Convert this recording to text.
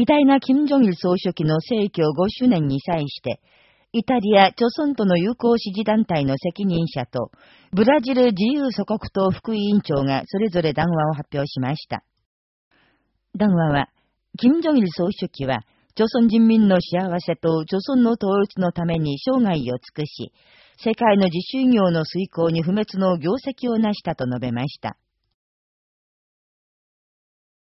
偉大な金正日総書記の逝去5周年に際して、イタリア、著村との友好支持団体の責任者と、ブラジル自由祖国党副委員長がそれぞれ談話を発表しました。談話は、金正日総書記は、朝鮮人民の幸せと朝鮮の統一のために生涯を尽くし、世界の自主業の遂行に不滅の業績を成したと述べました。